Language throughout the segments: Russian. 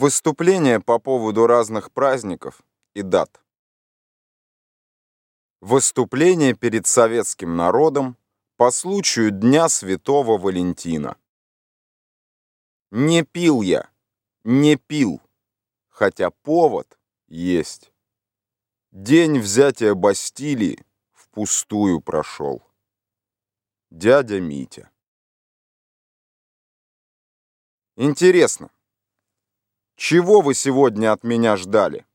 Выступления по поводу разных праздников и дат. Выступление перед советским народом по случаю Дня Святого Валентина. Не пил я, не пил, хотя повод есть. День взятия Бастилии впустую прошел. Дядя Митя. Интересно, чего вы сегодня от меня ждали?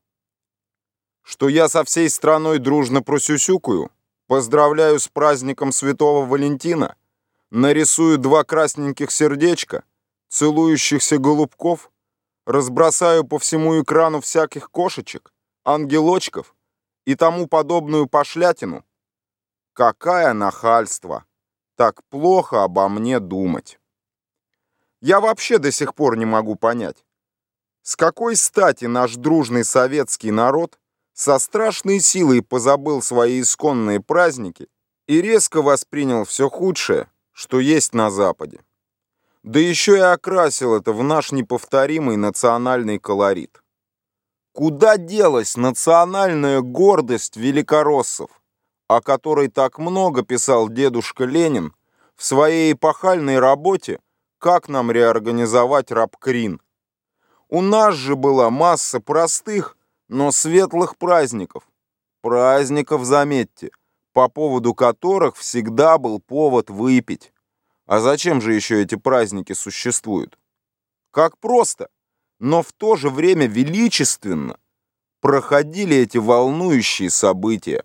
Что я со всей страной дружно просюсюкаю? Поздравляю с праздником Святого Валентина? Нарисую два красненьких сердечка? Целующихся голубков? Разбросаю по всему экрану всяких кошечек, ангелочков и тому подобную пошлятину? Какая нахальство! Так плохо обо мне думать. Я вообще до сих пор не могу понять, с какой стати наш дружный советский народ со страшной силой позабыл свои исконные праздники и резко воспринял все худшее, что есть на Западе. Да еще и окрасил это в наш неповторимый национальный колорит. Куда делась национальная гордость великороссов, о которой так много писал дедушка Ленин в своей эпохальной работе «Как нам реорганизовать рабкрин», у нас же была масса простых, но светлых праздников. Праздников, заметьте, по поводу которых всегда был повод выпить. А зачем же еще эти праздники существуют? Как просто, но в то же время величественно проходили эти волнующие события.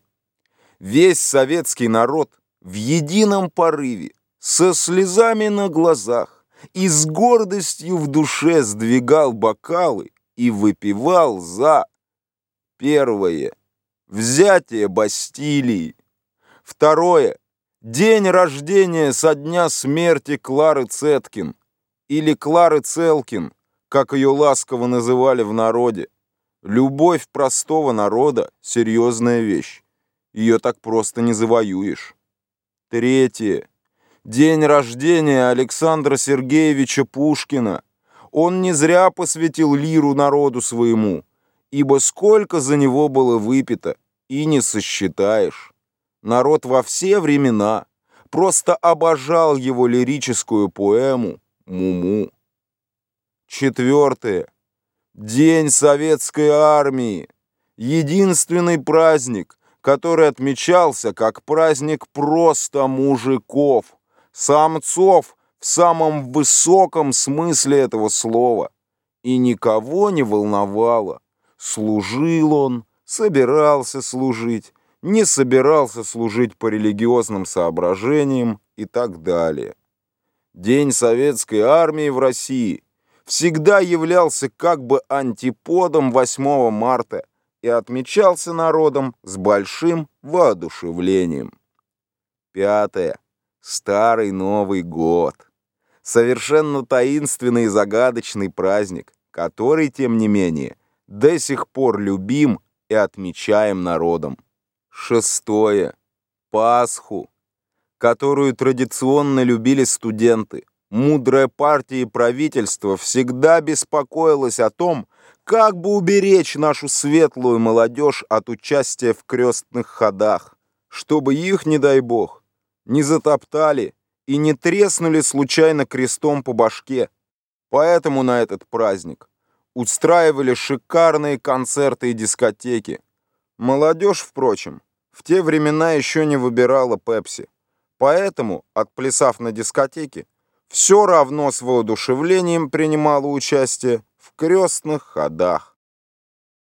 Весь советский народ в едином порыве, со слезами на глазах, и с гордостью в душе сдвигал бокалы и выпивал за первое взятие Бастилии, второе день рождения со дня смерти Клары Цеткин или Клары Целкин, как ее ласково называли в народе. Любовь простого народа — серьезная вещь. Ее так просто не завоюешь. Третье день рождения Александра Сергеевича Пушкина. Он не зря посвятил лиру народу своему, ибо сколько за него было выпито, и не сосчитаешь. Народ во все времена просто обожал его лирическую поэму «Муму». Четвертое. День Советской Армии. Единственный праздник, который отмечался как праздник просто мужиков – самцов в самом высоком смысле этого слова. И никого не волновало, служил он, собирался служить, не собирался служить по религиозным соображениям и так далее. День советской армии в России всегда являлся как бы антиподом 8 марта и отмечался народом с большим воодушевлением. Пятое. Старый Новый год. Совершенно таинственный и загадочный праздник, который, тем не менее, до сих пор любим и отмечаем народом. Шестое. Пасху, которую традиционно любили студенты. Мудрая партия и правительство всегда беспокоилось о том, как бы уберечь нашу светлую молодежь от участия в крестных ходах, чтобы их, не дай бог, не затоптали и не треснули случайно крестом по башке. Поэтому на этот праздник устраивали шикарные концерты и дискотеки. Молодежь, впрочем, в те времена еще не выбирала пепси. Поэтому, отплясав на дискотеке, все равно с воодушевлением принимала участие в крестных ходах.